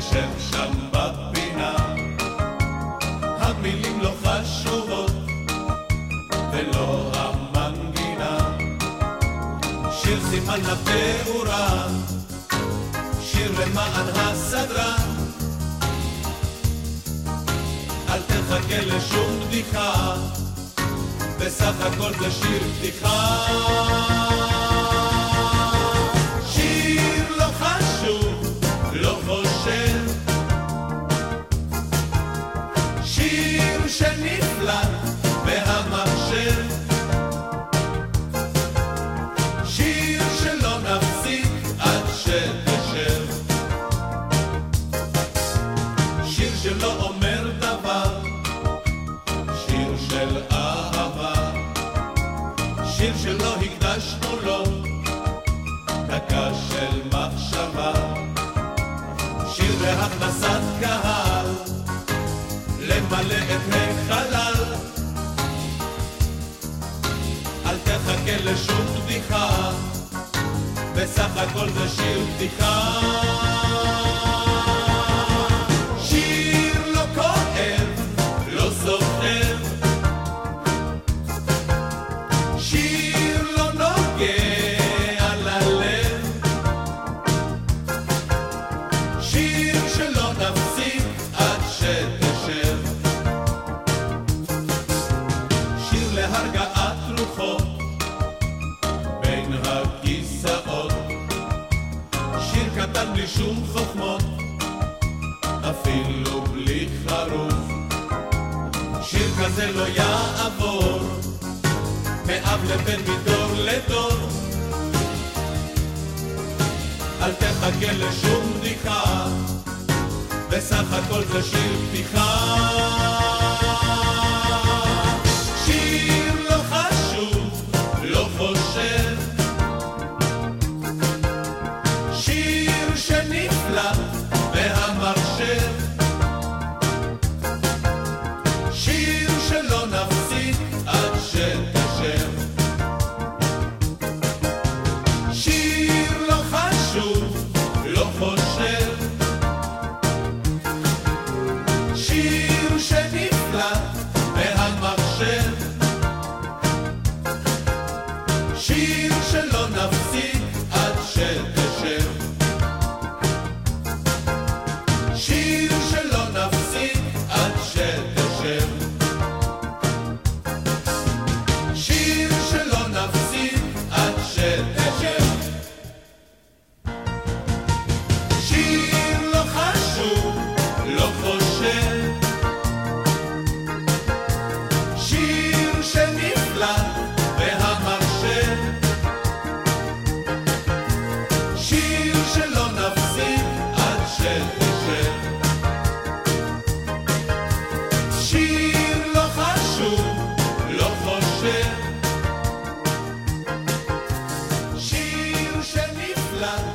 תשב שם בפינה. המילים לא חשובות, ולא המנגינה. שיר סימן התאורה, שיר למען הסדרן. אל תחכה לשום בדיחה, בסך הכל זה שיר פתיחה. של אהבה, שיר שלא הקדשנו לו, דקה של מחשבה, שיר להכנסת קהל, למלא את החלל. אל תחכה לשום בדיחה, בסך הכל זה שיר פתיחה. להרגעת רוחות בין הכיסאות, שיר קטן בלי שום חוכמות, אפילו בלי חרוף, שיר כזה לא יעבור, מאב לבן מדור לדור. אל תחכה לשום בדיחה, בסך הכל זה שיר פתיחה. la